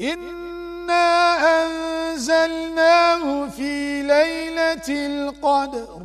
إنا أنزلناه في ليلة القدر.